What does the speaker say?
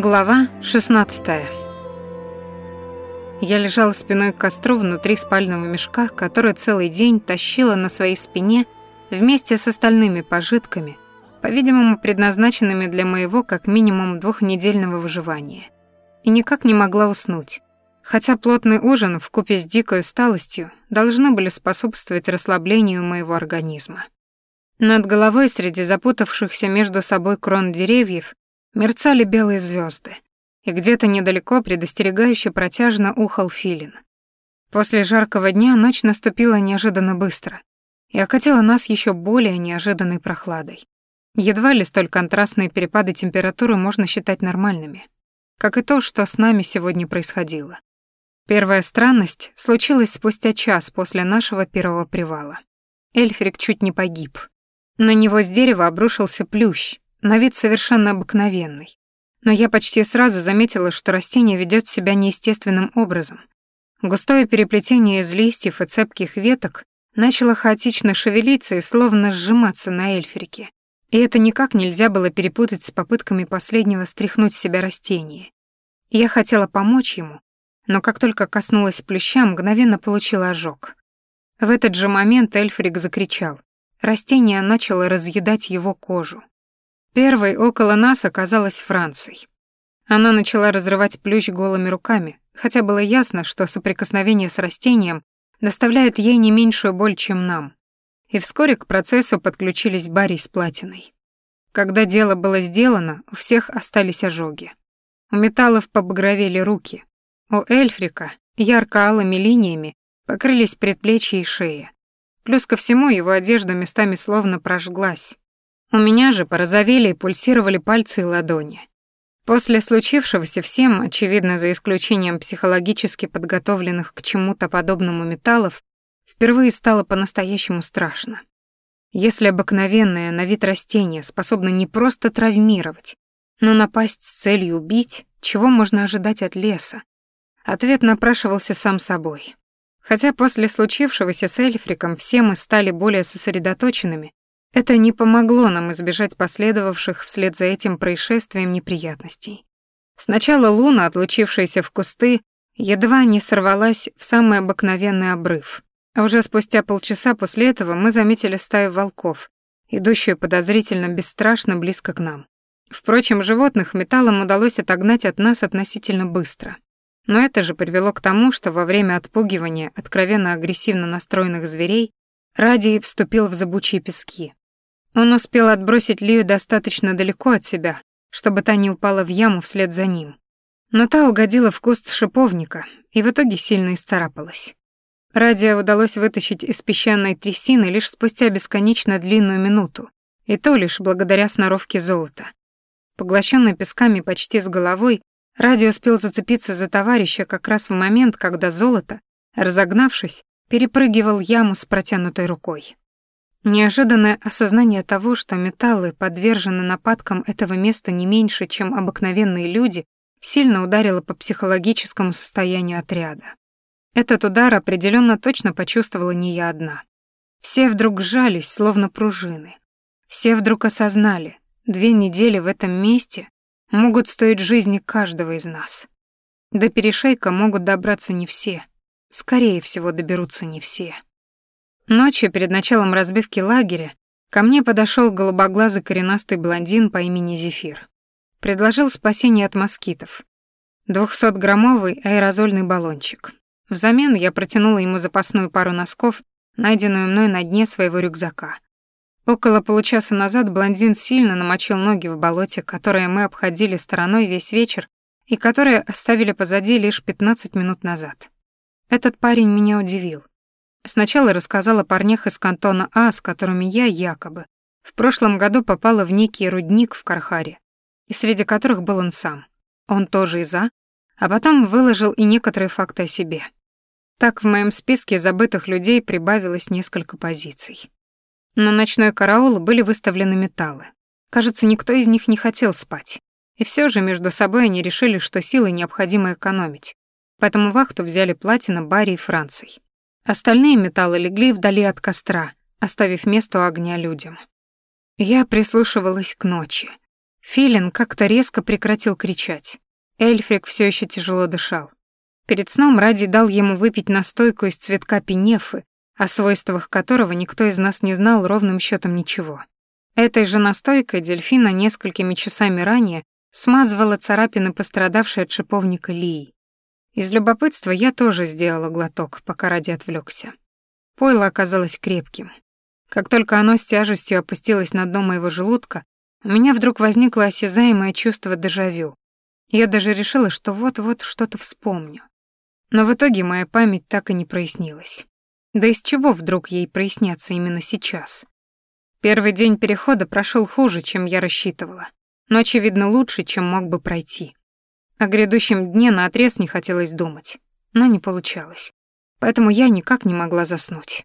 Глава 16. Я лежала спиной к костру внутри спального мешка, который целый день тащила на своей спине вместе с остальными пожитками, по-видимому, предназначенными для моего как минимум двухнедельного выживания. И никак не могла уснуть, хотя плотный ужин в купе с дикой усталостью должны были способствовать расслаблению моего организма. Над головой среди запутавшихся между собой крон деревьев мерцали белые звезды, и где-то недалеко предостерегающе протяжно ухал филин. После жаркого дня ночь наступила неожиданно быстро и окатила нас еще более неожиданной прохладой. Едва ли столь контрастные перепады температуры можно считать нормальными, как и то, что с нами сегодня происходило. Первая странность случилась спустя час после нашего первого привала. Эльфрик чуть не погиб. На него с дерева обрушился плющ, на вид совершенно обыкновенный. Но я почти сразу заметила, что растение ведет себя неестественным образом. Густое переплетение из листьев и цепких веток начало хаотично шевелиться и словно сжиматься на эльфрике. И это никак нельзя было перепутать с попытками последнего стряхнуть с себя растение. Я хотела помочь ему, но как только коснулась плюща, мгновенно получила ожог. В этот же момент эльфрик закричал. Растение начало разъедать его кожу. Первой около нас оказалась Францией. Она начала разрывать плющ голыми руками, хотя было ясно, что соприкосновение с растением доставляет ей не меньшую боль, чем нам. И вскоре к процессу подключились Барри с Платиной. Когда дело было сделано, у всех остались ожоги. У металлов побагровели руки. У Эльфрика ярко-алыми линиями покрылись предплечья и шея. Плюс ко всему его одежда местами словно прожглась, у меня же порозовели и пульсировали пальцы и ладони. После случившегося всем, очевидно, за исключением психологически подготовленных к чему-то подобному металлов, впервые стало по-настоящему страшно. Если обыкновенное на вид растение способно не просто травмировать, но напасть с целью убить, чего можно ожидать от леса? Ответ напрашивался сам собой. Хотя после случившегося с Эльфриком все мы стали более сосредоточенными, это не помогло нам избежать последовавших вслед за этим происшествием неприятностей. Сначала Луна, отлучившаяся в кусты, едва не сорвалась в самый обыкновенный обрыв. А уже спустя полчаса после этого мы заметили стаю волков, идущую подозрительно бесстрашно близко к нам. Впрочем, животных металлом удалось отогнать от нас относительно быстро. Но это же привело к тому, что во время отпугивания откровенно агрессивно настроенных зверей Радий вступил в зыбучие пески. Он успел отбросить Лию достаточно далеко от себя, чтобы та не упала в яму вслед за ним. Но та угодила в куст шиповника и в итоге сильно исцарапалась. Радия удалось вытащить из песчаной трясины лишь спустя бесконечно длинную минуту, и то лишь благодаря сноровке золота. Поглощенный песками почти с головой, Радио успел зацепиться за товарища как раз в момент, когда золото, разогнавшись, перепрыгивал яму с протянутой рукой. Неожиданное осознание того, что металлы подвержены нападкам этого места не меньше, чем обыкновенные люди, сильно ударило по психологическому состоянию отряда. Этот удар определенно точно почувствовала не я одна. Все вдруг сжались, словно пружины. Все вдруг осознали, две недели в этом месте могут стоить жизни каждого из нас. До перешейка могут добраться не все. Скорее всего, доберутся не все. Ночью, перед началом разбивки лагеря, ко мне подошел голубоглазый коренастый блондин по имени Зефир. Предложил спасение от москитов. Двухсотграммовый аэрозольный баллончик. Взамен я протянула ему запасную пару носков, найденную мной на дне своего рюкзака. Около получаса назад блондин сильно намочил ноги в болоте, которое мы обходили стороной весь вечер и которое оставили позади лишь 15 минут назад. Этот парень меня удивил. Сначала рассказала парнях из кантона А, с которыми я якобы в прошлом году попала в некий рудник в Кархаре, и среди которых был он сам. Он тоже из А, а потом выложил и некоторые факты о себе. Так в моем списке забытых людей прибавилось несколько позиций. На ночной караул были выставлены металлы. Кажется, никто из них не хотел спать. И все же между собой они решили, что силы необходимо экономить. Поэтому вахту взяли Платина, Барри и Франций. Остальные металлы легли вдали от костра, оставив место огня людям. Я прислушивалась к ночи. Филин как-то резко прекратил кричать. Эльфрик все еще тяжело дышал. Перед сном Ради дал ему выпить настойку из цветка пинефы, о свойствах которого никто из нас не знал ровным счетом ничего. Этой же настойкой дельфина несколькими часами ранее смазывала царапины пострадавшей от шиповника Лии. Из любопытства я тоже сделала глоток, пока Ради отвлекся. Пойло оказалось крепким. Как только оно с тяжестью опустилось на дно моего желудка, у меня вдруг возникло осязаемое чувство дежавю. Я даже решила, что вот-вот что-то вспомню. Но в итоге моя память так и не прояснилась. Да из чего вдруг ей проясняться именно сейчас? Первый день перехода прошел хуже, чем я рассчитывала, но, очевидно, лучше, чем мог бы пройти. О грядущем дне наотрез не хотелось думать, но не получалось. Поэтому я никак не могла заснуть.